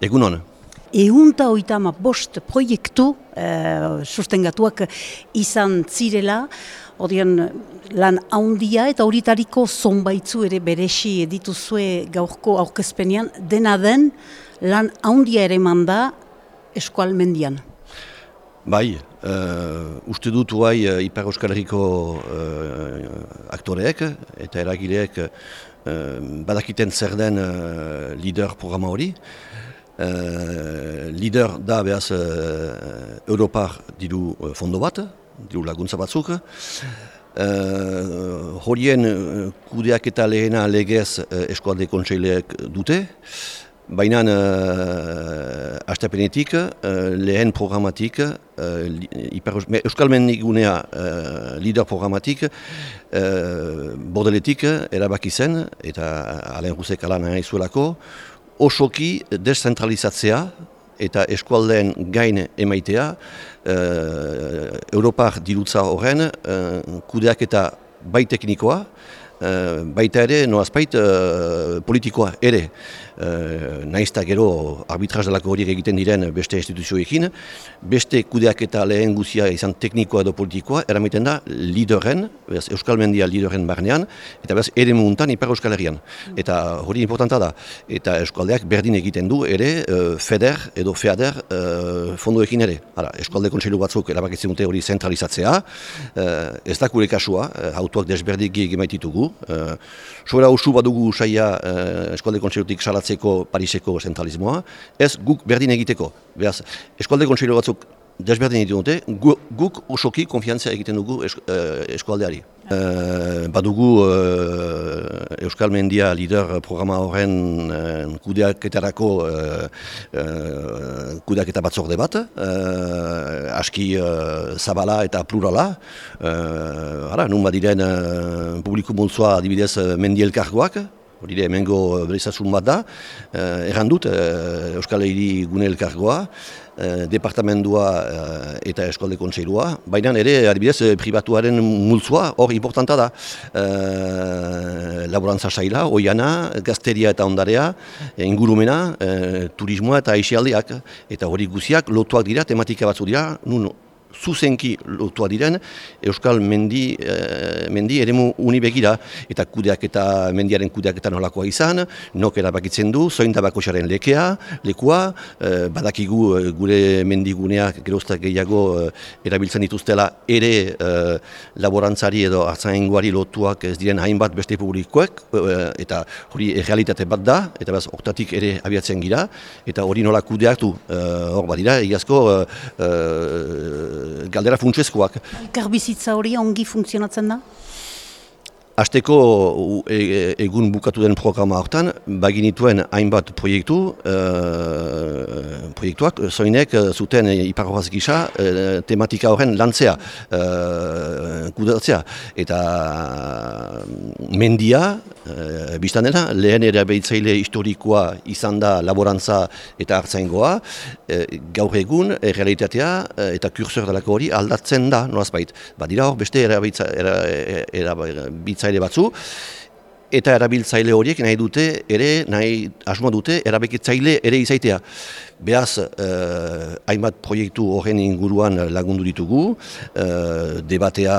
Egun hon. Ehunta oita ama bost proiektu uh, sustengatuak izan zirela, Odian lan haundia eta horitariko zonbaitzu ere beresi dituzue gaurko aurkezpenean, dena den lan haundia ere manda eskual mendian. Bai, uh, uste dut guai uh, Ipar Euskal Herriko uh, aktoreek eta eragileek uh, badakiten zer den uh, lider programa hori. Uh, lider da behaz uh, Europar diru uh, fondo bat, diru laguntza batzuk. Uh, horien kudeak eta lehena legez uh, eskualde kontseileek dute. Baina uh, astapenetik, uh, lehen programatik, uh, Euskal Mendigunea uh, lider programatik, uh, bordeletik erabaki zen, eta alen guzek alan nahi zuelako, osoki descentralizatzea eta eskualdeen gain emaitea, uh, Europar dirutza horren uh, kudeak eta bai teknikoa, baita ere, noazpait, uh, politikoa ere. Uh, Naizta gero arbitraz delako horiek egiten diren beste instituzioekin, beste kudeak eta lehen guzia izan teknikoa edo politikoa, eramaiten da liderren, bez, Euskal Mendia liderren barnean, eta bez, ere muntan Ipar Euskal Herrian. Eta hori importanta da. Eta Euskaldeak berdin egiten du ere FEDER edo FEADER fondoekin ere. Hala, Euskalde Kontseilu batzuk erabakitzen dute hori zentralizatzea, ez da kure kasua, autoak desberdik emaititugu, Uh, Soera usu badugu saia uh, Eskualde Kontseilutik salatzeko Pariseko zentralismoa, ez guk berdin egiteko. Beraz, Eskualde Kontseilu batzuk desberdin egiten dute, gu, guk osoki konfiantzia egiten dugu es, uh, eskualdeari. Uh, badugu uh, Euskal Mendia lider programa horren uh, kudeaketarako uh, uh, kudeaketa batzorde bat, uh, aski uh, zabala eta plurala, uh, ara, nun badiren uh, publiku multzoa adibidez mendielkargoak, hori da emengo berezazun bat da, uh, errandut uh, Euskal Herri gune elkargoa, uh, departamentua uh, eta eskolde kontseilua, baina ere, adibidez, privatuaren multzua, hor importanta da, uh, laborantza saila, oiana, gazteria eta ondarea, ingurumena, uh, turismoa eta aixialdeak, eta hori guziak lotuak dira, tematika batzu dira, nun zuzenki lotua diren Euskal Mendi, e, Mendi eremu unibegira eta kudeak eta mendiaren kudeak eta nolakoa izan, nok erabakitzen du, zoin da lekea, lekua, e, badakigu e, gure mendiguneak geroztak gehiago e, erabiltzen dituztela ere e, laborantzari edo hartzaingoari lotuak ez diren hainbat beste publikoek, eta hori realitate bat da, eta bez, oktatik ere abiatzen gira, eta hori nola kudeaktu, hor badira, egiazko, galdera funtsezkoak. Elkarbizitza hori ongi funtzionatzen da? Azteko e, e, egun bukatu den programa hortan, baginituen hainbat proiektu, e, proiektuak, zoinek zuten iparroaz gisa tematika horren lantzea, e, kudatzea. Eta mendia, e, biztan dena, lehen ere behitzaile historikoa izan da laborantza eta hartzaingoa, e, gaur egun, e, realitatea eta kursor dalako hori aldatzen da, noazbait. Badira hor, beste erabiltzaile era, era, erabiltzaile batzu, eta erabiltzaile horiek nahi dute ere, nahi asmoa dute, erabekitzaile ere izaitea. Beaz, eh, hainbat proiektu horren inguruan lagundu ditugu, eh, debatea,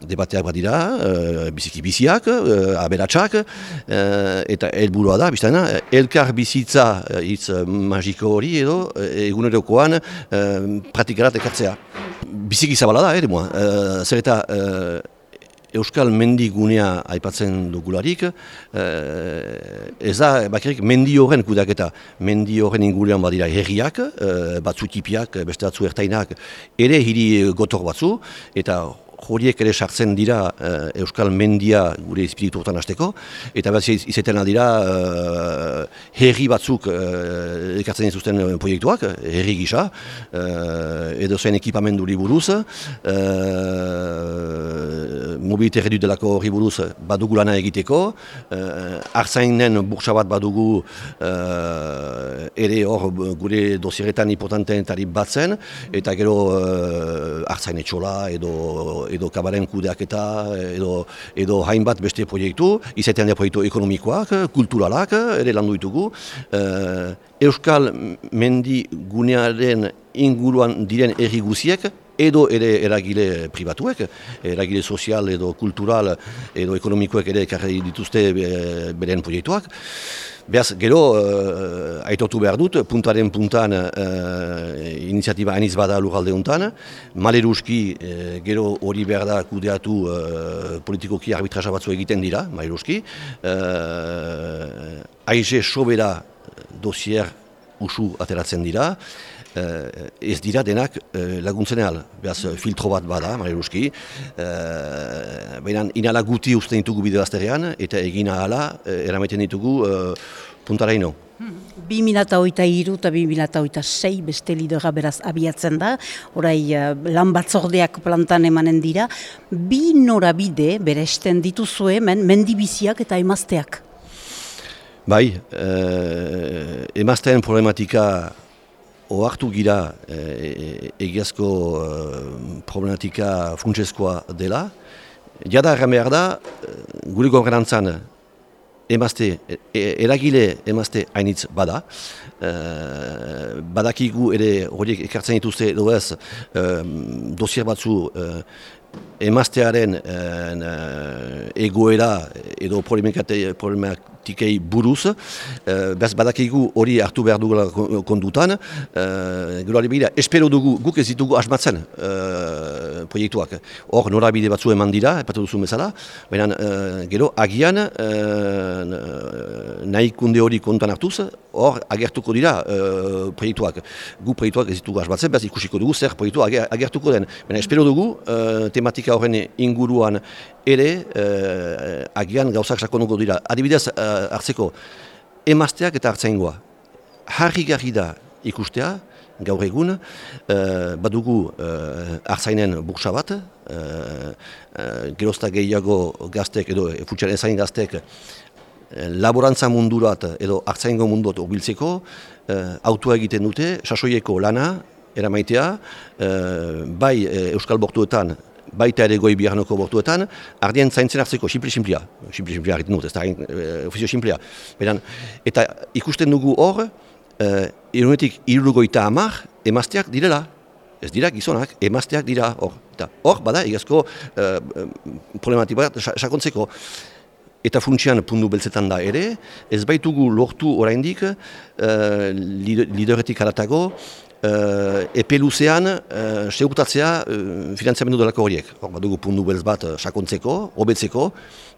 debateak badira, eh, biziki biziak, eh, aberatsak, eh, eta helburua da, biztana, elkar bizitza eh, hitz magiko hori edo, eh, egunerokoan eh, pratikarat ekartzea. Biziki zabala da, ere moa. Eh, zer eta, eh, Euskal mendigunea aipatzen dugularik, eh, ez da, bakirik, mendi horren kudaketa, mendi horren inguruan badira herriak, eh, batzu tipiak, beste batzu ertainak, ere hiri gotor batzu, eta horiek ere sartzen dira uh, Euskal Mendia gure espiritu hortan azteko, eta bat izaten dira uh, herri batzuk uh, ekartzen dituzten proiektuak, herri gisa, uh, edo zen ekipamendu liburuz, uh, mobilite redu delako horri buruz badugu lana egiteko, uh, arzainen bursa bat badugu uh, ere hor gure dosieretan importanteen tarif batzen, eta gero uh, arzain etxola edo, edo kabaren kudeak eta edo, edo hainbat beste proiektu, izatean da proiektu ekonomikoak, kulturalak, ere landu ditugu. Euskal mendi gunearen inguruan diren erri guziek, edo ere eragile pribatuek, eragile sozial edo kultural edo ekonomikoek ere ekarri dituzte beren proiektuak. Beaz, gero, uh, aitotu behar dut, puntaren puntan uh, iniziatiba aniz bada lugalde honetan, maleruski uh, gero hori behar da kudeatu uh, politikoki arbitraja batzu egiten dira, maleruski. Uh, Aize sobera dosier usu ateratzen dira, eh, ez dira denak eh, laguntzen ehal, behaz filtro bat bada, Mariruski, eh, baina inala guti uste ditugu bideo azterean, eta egina hala, eh, eramaiten ditugu eh, puntaraino. 2008 iru eta 2006 beste lidera beraz abiatzen da, orai uh, lan batzordeak plantan emanen dira, bi norabide bere esten dituzue hemen mendibiziak eta emazteak. Bai, eh, emazteen problematika ohartu gira e, egiazko e, problematika funtsezkoa dela. Jada erran behar da, gure gobernantzan emazte, e, eragile emazte hainitz bada. E, badakigu ere horiek ekartzen dituzte edo ez e, dosier batzu e, emaztearen e, egoera edo politikei buruz, uh, bez badakigu hori hartu behar dugula kondutan, uh, gero begira, espero dugu guk ez ditugu asmatzen uh, proiektuak. Hor, norabide batzu eman dira, epatu duzu bezala, baina gero agian uh, nahi kunde hori kontan hartuz, hor agertuko dira uh, proiektuak. Gu proiektuak ez ditugu asmatzen, bez ikusiko dugu zer proiektu agertuko den. Baina espero dugu tematika horren inguruan ere agian gauzak sakonuko dira. Adibidez, hartzeko emazteak eta hartzaingoa. Harri garri da ikustea, gaur egun, uh, badugu uh, hartzainen bursa bat, uh, gerozta gehiago gaztek edo futxaren ezain gaztek laborantza mundurat edo hartzaingo munduat obiltzeko, uh, autua egiten dute, sasoieko lana, eramaitea, uh, bai Euskal Bortuetan baita ere goi biharnoko bortuetan, ardien zaintzen hartzeko, simpli-simplia, simpli-simplia egiten dut, ez da, e, ofizio simplea. Beran, eta ikusten dugu hor, e, irunetik irurugoita amar, emazteak direla, ez dira gizonak, emazteak dira hor. Eta hor, bada, egazko e, problematik bat, sakontzeko. Eta funtsian pundu beltzetan da ere, ez baitugu lortu oraindik e, lideretik haratago, uh, epe luzean uh, segurtatzea uh, finanziamendu delako horiek. Hor, badugu pundu belz bat uh, sakontzeko, hobetzeko,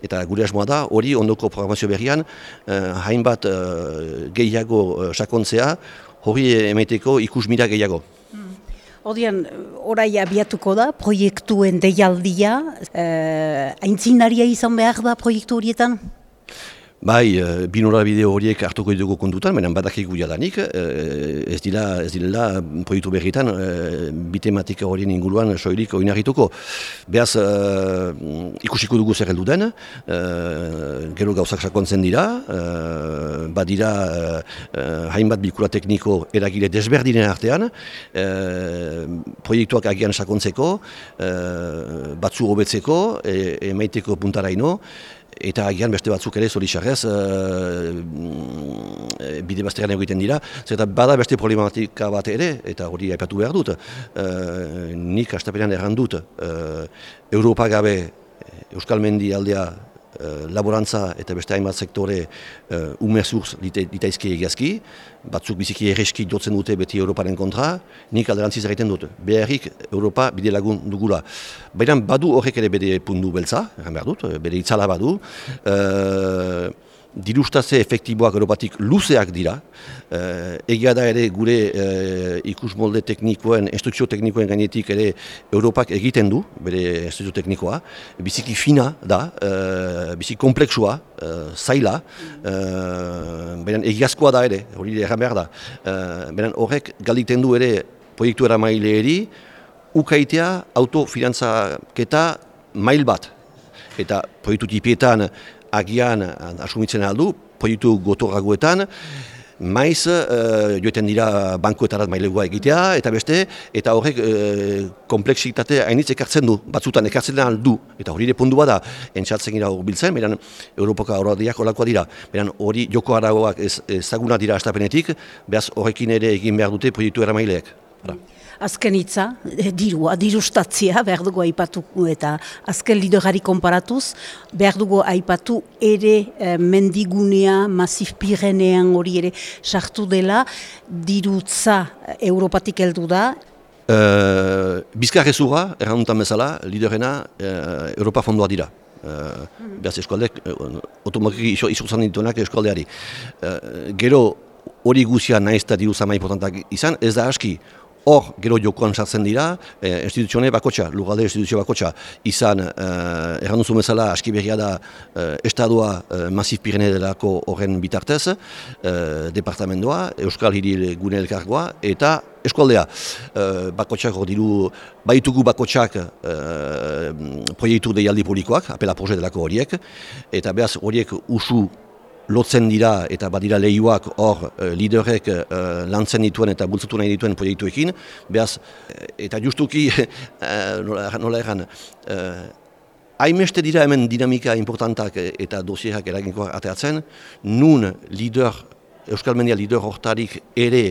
eta gure asmoa da hori ondoko programazio berrian uh, hainbat uh, gehiago uh, sakontzea hori emaiteko ikus mira gehiago. Hmm. Odian, orai abiatuko da, proiektuen deialdia, eh, aintzinaria izan behar da proiektu horietan? Bai, e, binora bide horiek hartuko dugu kondutan, baina badakigu jadanik, e, ez dira, ez dira proiektu berritan, e, bitematika horien inguruan soilik oinarrituko. Beaz, ikusiko dugu zer heldu den, gero gauzak sakontzen dira, badira hainbat bilkura tekniko eragile desberdinen artean, proiektuak agian sakontzeko, batzu hobetzeko, emaiteko puntaraino, eta agian beste batzuk ere zorizarrez uh, eh, bide bazteran egiten dira, zeta bada beste problematika bat ere, eta hori aipatu behar dut, uh, nik astapenean errandut, uh, Europa gabe Euskal Mendi aldea Eh, laborantza eta beste hainbat sektore uh, umezuz ditaizki egiazki, batzuk biziki erreski jotzen dute beti Europaren kontra, nik alderantziz egiten dut, beharrik Europa bide lagun dugula. Baina badu horrek ere bede pundu beltza, behar dut, bede itzala badu, uh, dirustaze efektiboak europatik luzeak dira. Uh, egia da ere gure uh, ikus molde teknikoen, instrukzio teknikoen gainetik ere Europak egiten du, bere instrukzio teknikoa. Biziki fina da, uh, biziki kompleksua, uh, zaila, uh, egiazkoa da ere, hori erran behar da. Uh, horrek galditen du ere proiektu era maile eri, ukaitea autofinantzaketa mail bat eta proiektu tipietan agian asumitzen aldu, proiektu gotorragoetan, maiz uh, joeten dira bankuetarat mailegua egitea, eta beste, eta horrek uh, kompleksitate hainitz ekartzen du, batzutan ekartzen aldu, eta hori puntua da, entzatzen gira hor biltzen, beran Europoka horrediak olakoa dira, beran hori joko aragoak ezaguna dira astapenetik, behaz horrekin ere egin behar dute proiektu eramaileek azken hitza, eh, dirua, dirustatzia behar dugu aipatu eta azken liderari konparatuz, behar dugu aipatu ere eh, mendigunea, masif pirenean hori ere sartu dela, dirutza Europatik heldu da. Uh, Bizkar ezura, erranuntan bezala, liderena uh, Europa fondoa dira. Uh, Beaz eskualdek, uh, otomakik izurtzan dituenak eskualdeari. Uh, gero hori guzia nahiz eta diru zama importantak izan, ez da aski Hor, gero jokoan sartzen dira, eh, instituzione bakotxa, lugalde instituzio bakotxa, izan, eh, errandu zumezala, aski berria da, eh, estadua eh, Masif Pirene delako horren bitartez, eh, departamentoa, Euskal Hiri gune elkargoa, eta eskualdea. Eh, bakotxak hor diru, baitugu bakotxak eh, proiektu deialdi publikoak, apela proje delako horiek, eta behaz horiek usu lotzen dira eta badira lehiuak hor uh, liderek uh, lantzen dituen eta bultzatu nahi dituen proiektuekin. Beaz, eh, eta justuki, uh, nola erran, haimeste dira hemen dinamika importantak eta dosierak eraginkoak ateatzen, nun lider, Euskal Mendia lider hortarik ere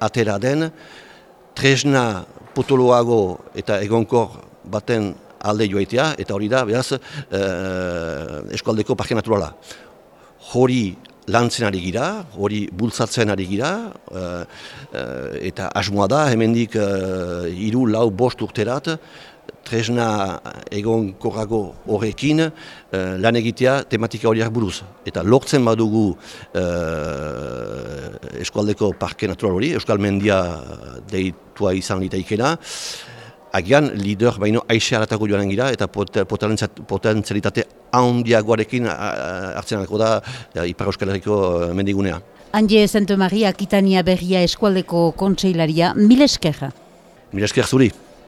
atera den, tresna potoloago eta egonkor baten alde joaitea, eta hori da, behaz, uh, eskualdeko parke naturala hori lantzen ari gira, hori bultzatzen ari gira, uh, eta asmoa da, hemendik uh, iru lau bost urterat, tresna egon korrago horrekin uh, lan egitea tematika horiak buruz. Eta lortzen badugu uh, eskualdeko parke natural hori, Euskal Mendia deitua izan litaikena, agian lider baino aixe haratako joan gira eta potentzialitate handiagoarekin hartzen da Ipar Euskal Herriko eh, mendigunea. Anje Santa Maria, Kitania Berria Eskualdeko Kontseilaria, mil eskerra. Mil esker zuri.